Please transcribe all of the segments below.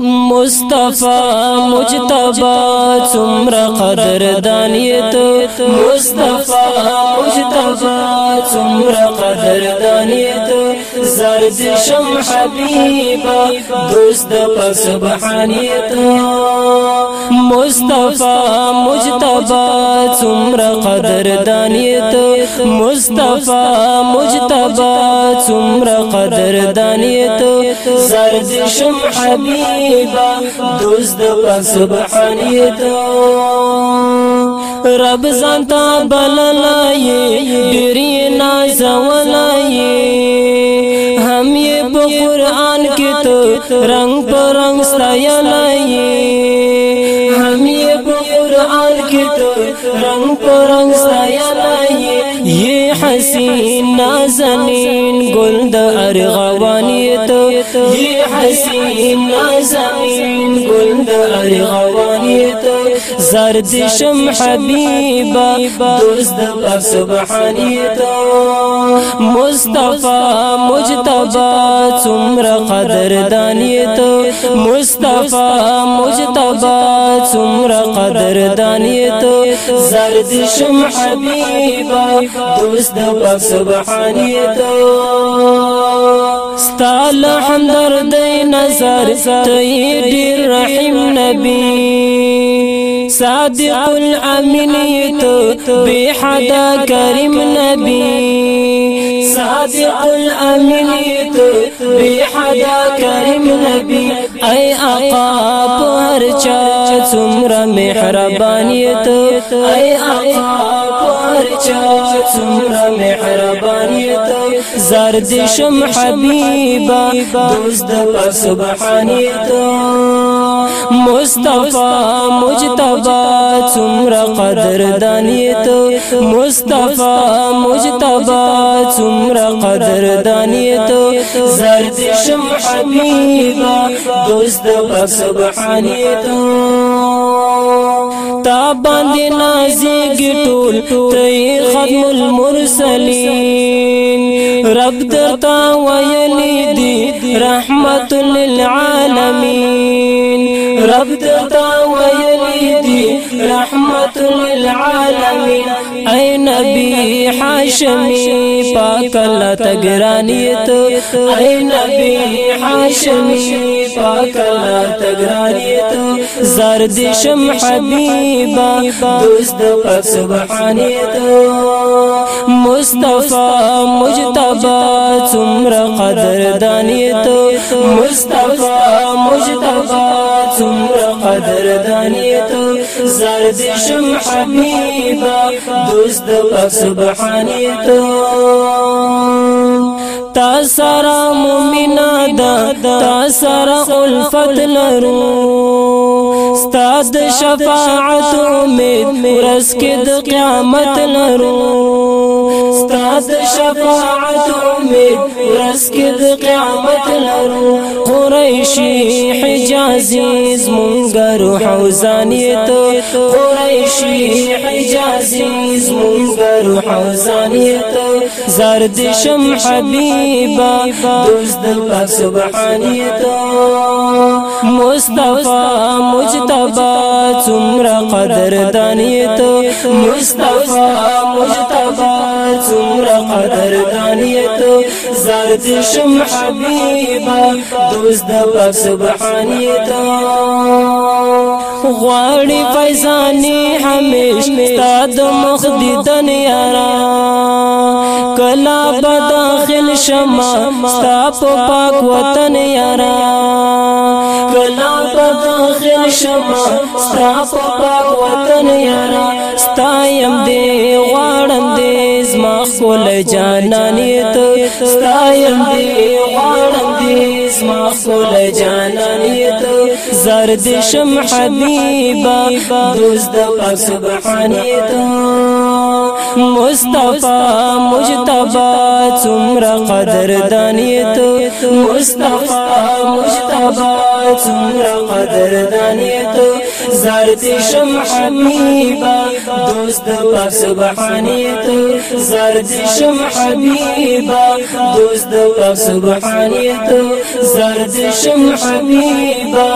مصطفی مجتبا څومره قدردان یې ته مصطفی مجتبا څومره قدردان یې ته زرد شم حبیبا دوست په سبحانیت مصطفی مجتبا څومره قدردانی ته مصطفی مجتبا څومره قدردانی ته زرد شم حبیبا دوست د سبحانی رب زانتا بللای ډیری قرآن کی تو رنگ پرنگ سایا لائیے یہ حسین نازنین گلد ارغوانی تو یہ حسین نازنین گلد ارغوانی تو زرد شم حبیبا دوست پاک سبحانی تو مصطفی مجتبا تمر قدر دانی تو مصطفی مجتبا سمر قدر دانی تو زرد شم حبيبا دوست پاک سبحانی تو ستال حمدر دي نظر تی دیر رحیم نبی صادق الامینی تو بی حدا کریم صادق الامینی تو بی حدا کریم نبی اے آقا څومره مهرباني ته اي آقا پرچا څومره مهرباني ته زرد شم حبيبا دوست د سبحاني ته مصطفى مجتبى څومره قدرداني ته مصطفى مجتبى څومره قدرداني ته زرد شم حبيبا دوست د سبحاني ته تا باندې نازګ ټول تئ ختم المرسلين رب درتا ويلي دي رحمت للعالمين رب درتا ويلي رحمت للعالمین اے نبی حاشمی پاک اللہ تگرانیت اے نبی حاشمی پاک اللہ تگرانیت زرد شم حبیبا دوست پاک سبحانیت مصطفی مجتبا تمر قدر دانیت مصطفی مجتبا سمرا قدر تو زرد شم حبيبا دوست پاک سبحانيتو تاسرا تا مومنا دا تا سرا الفت لرو استاد شفاعت امید ورس کې قیامت لرو د شفاعت امي ورس کې د قیامت لرو قریشی حجازی زمونګر حوزانی ته قریشی حجازی زمونګر حوزانی ته زرد شم حبیبا دوست د پاک سبحانی ته مصطفی مجتبی تمرا قدر دانی مصطفی قدردانیتو زارد شم حبیبا دوست د پاک سبحانیتو غواړي فیضانی همیش ستاد مخ دیدن یارا کلا بداخل شما ستا په پاک وطن یارا کلا بداخل شما ستا په پاک وطن یارا ستا يم دی خپل جانانې ته ستایم دی غړم دی زما خپل جانانې ته زرد شم حبیبا دوست د پاک سبحانې ته مصطفی مجتبی څومره قدردانې ته مصطفی مجتبی څومره قدردانې ته زرد شم حبیبا اوس د پاک سبحانیت زرد شم حبیبا دوست د پاک سبحانیت زرد شم حبیبا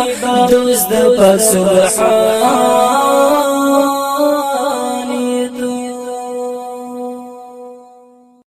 دوست د پاک سبحانیت